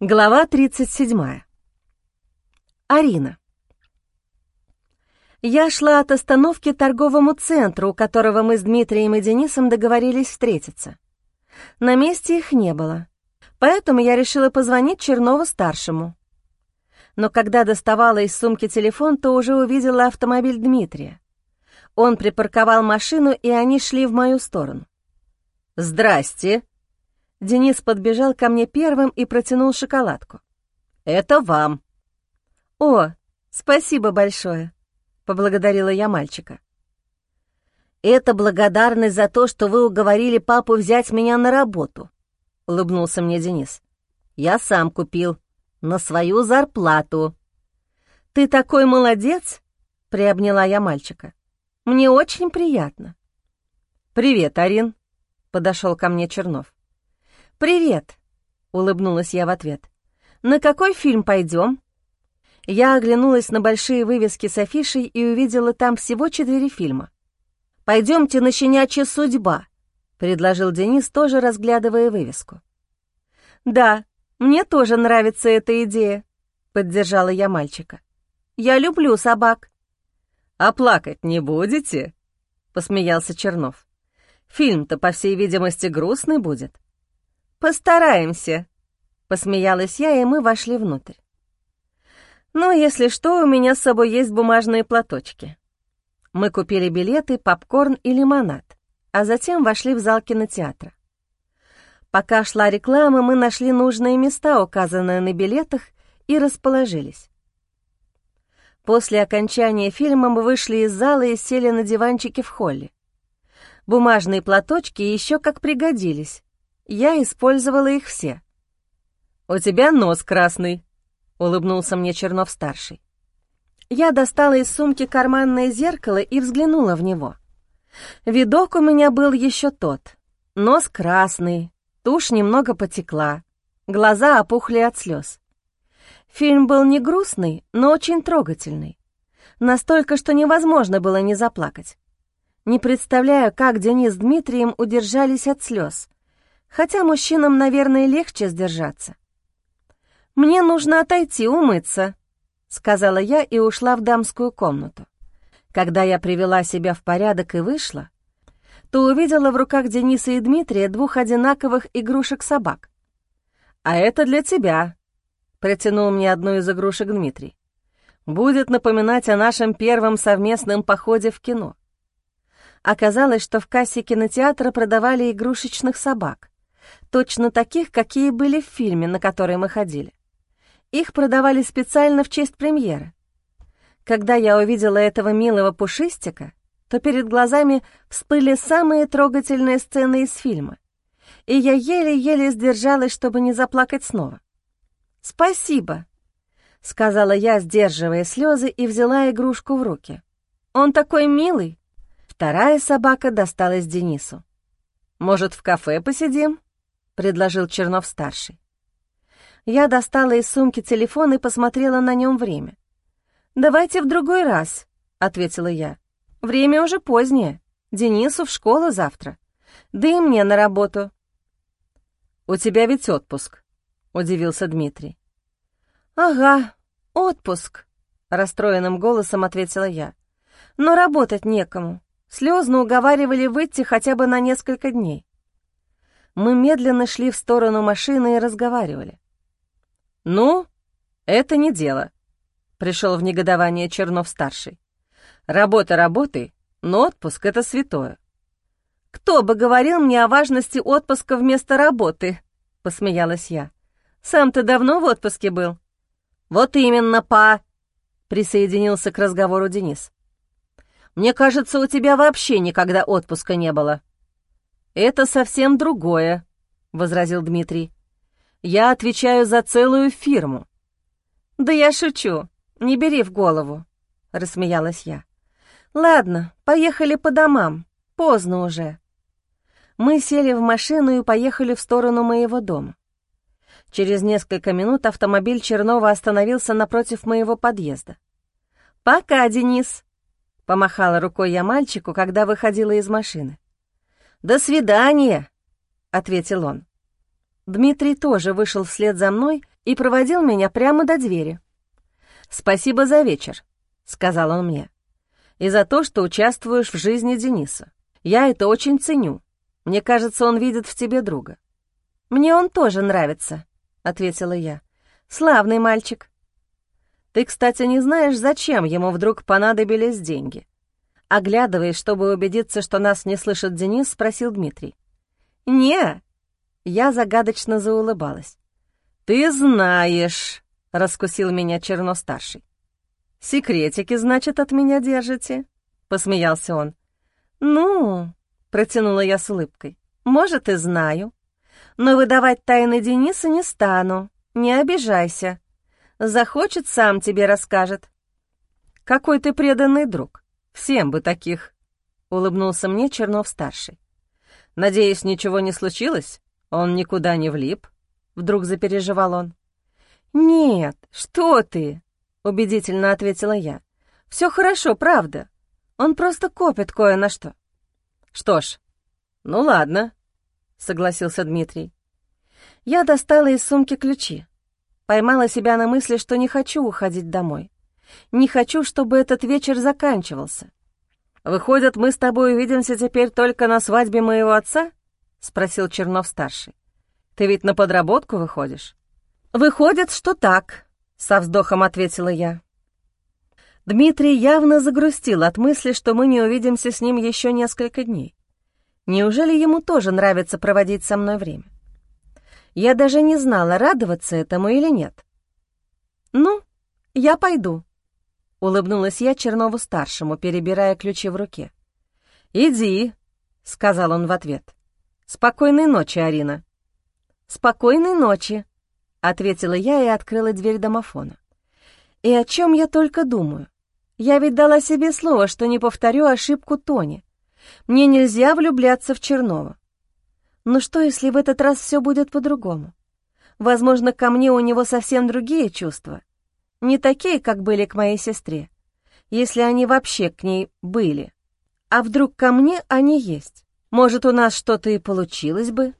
Глава 37. Арина. Я шла от остановки к торговому центру, у которого мы с Дмитрием и Денисом договорились встретиться. На месте их не было, поэтому я решила позвонить Чернову-старшему. Но когда доставала из сумки телефон, то уже увидела автомобиль Дмитрия. Он припарковал машину, и они шли в мою сторону. «Здрасте!» Денис подбежал ко мне первым и протянул шоколадку. «Это вам». «О, спасибо большое», — поблагодарила я мальчика. «Это благодарность за то, что вы уговорили папу взять меня на работу», — улыбнулся мне Денис. «Я сам купил. На свою зарплату». «Ты такой молодец!» — приобняла я мальчика. «Мне очень приятно». «Привет, Арин», — подошел ко мне Чернов. «Привет!» — улыбнулась я в ответ. «На какой фильм пойдем?» Я оглянулась на большие вывески с афишей и увидела там всего четыре фильма. «Пойдемте на «Щенячья судьба», — предложил Денис, тоже разглядывая вывеску. «Да, мне тоже нравится эта идея», — поддержала я мальчика. «Я люблю собак». «А плакать не будете?» — посмеялся Чернов. «Фильм-то, по всей видимости, грустный будет». «Постараемся», — посмеялась я, и мы вошли внутрь. «Ну, если что, у меня с собой есть бумажные платочки». Мы купили билеты, попкорн и лимонад, а затем вошли в зал кинотеатра. Пока шла реклама, мы нашли нужные места, указанные на билетах, и расположились. После окончания фильма мы вышли из зала и сели на диванчике в холле. Бумажные платочки еще как пригодились, я использовала их все. «У тебя нос красный», — улыбнулся мне Чернов-старший. Я достала из сумки карманное зеркало и взглянула в него. Видок у меня был еще тот. Нос красный, тушь немного потекла, глаза опухли от слез. Фильм был не грустный, но очень трогательный. Настолько, что невозможно было не заплакать. Не представляю, как Денис с Дмитрием удержались от слез, хотя мужчинам, наверное, легче сдержаться. «Мне нужно отойти, умыться», — сказала я и ушла в дамскую комнату. Когда я привела себя в порядок и вышла, то увидела в руках Дениса и Дмитрия двух одинаковых игрушек-собак. «А это для тебя», — протянул мне одну из игрушек Дмитрий. «Будет напоминать о нашем первом совместном походе в кино». Оказалось, что в кассе кинотеатра продавали игрушечных собак точно таких, какие были в фильме, на который мы ходили. Их продавали специально в честь премьеры. Когда я увидела этого милого пушистика, то перед глазами всплыли самые трогательные сцены из фильма, и я еле-еле сдержалась, чтобы не заплакать снова. «Спасибо», — сказала я, сдерживая слезы, и взяла игрушку в руки. «Он такой милый!» Вторая собака досталась Денису. «Может, в кафе посидим?» Предложил Чернов-старший. Я достала из сумки телефон и посмотрела на нем время. «Давайте в другой раз», — ответила я. «Время уже позднее. Денису в школу завтра. Да и мне на работу». «У тебя ведь отпуск», — удивился Дмитрий. «Ага, отпуск», — расстроенным голосом ответила я. «Но работать некому. Слезно уговаривали выйти хотя бы на несколько дней. Мы медленно шли в сторону машины и разговаривали. «Ну, это не дело», — пришел в негодование Чернов-старший. «Работа работой, но отпуск — это святое». «Кто бы говорил мне о важности отпуска вместо работы?» — посмеялась я. «Сам ты давно в отпуске был?» «Вот именно, па!» — присоединился к разговору Денис. «Мне кажется, у тебя вообще никогда отпуска не было». «Это совсем другое», — возразил Дмитрий. «Я отвечаю за целую фирму». «Да я шучу, не бери в голову», — рассмеялась я. «Ладно, поехали по домам, поздно уже». Мы сели в машину и поехали в сторону моего дома. Через несколько минут автомобиль Чернова остановился напротив моего подъезда. «Пока, Денис!» — помахала рукой я мальчику, когда выходила из машины. «До свидания», — ответил он. Дмитрий тоже вышел вслед за мной и проводил меня прямо до двери. «Спасибо за вечер», — сказал он мне, «и за то, что участвуешь в жизни Дениса. Я это очень ценю. Мне кажется, он видит в тебе друга». «Мне он тоже нравится», — ответила я. «Славный мальчик». «Ты, кстати, не знаешь, зачем ему вдруг понадобились деньги?» Оглядываясь, чтобы убедиться, что нас не слышит Денис, спросил Дмитрий. «Не». Я загадочно заулыбалась. «Ты знаешь», — раскусил меня Черно-старший. «Секретики, значит, от меня держите?» — посмеялся он. «Ну», — протянула я с улыбкой, — «может, и знаю. Но выдавать тайны Дениса не стану, не обижайся. Захочет, сам тебе расскажет». «Какой ты преданный друг. Всем бы таких», — улыбнулся мне Чернов-старший. «Надеюсь, ничего не случилось? Он никуда не влип?» Вдруг запереживал он. «Нет, что ты?» — убедительно ответила я. «Все хорошо, правда. Он просто копит кое на что». «Что ж, ну ладно», — согласился Дмитрий. Я достала из сумки ключи. Поймала себя на мысли, что не хочу уходить домой. Не хочу, чтобы этот вечер заканчивался. «Выходит, мы с тобой увидимся теперь только на свадьбе моего отца?» — спросил Чернов-старший. «Ты ведь на подработку выходишь?» «Выходит, что так», — со вздохом ответила я. Дмитрий явно загрустил от мысли, что мы не увидимся с ним еще несколько дней. Неужели ему тоже нравится проводить со мной время? Я даже не знала, радоваться этому или нет. «Ну, я пойду», — улыбнулась я Чернову-старшему, перебирая ключи в руке. «Иди», — сказал он в ответ. «Спокойной ночи, Арина». «Спокойной ночи», — ответила я и открыла дверь домофона. «И о чем я только думаю? Я ведь дала себе слово, что не повторю ошибку Тони. Мне нельзя влюбляться в Чернова. Но что, если в этот раз все будет по-другому? Возможно, ко мне у него совсем другие чувства. Не такие, как были к моей сестре, если они вообще к ней были. А вдруг ко мне они есть? Может, у нас что-то и получилось бы?»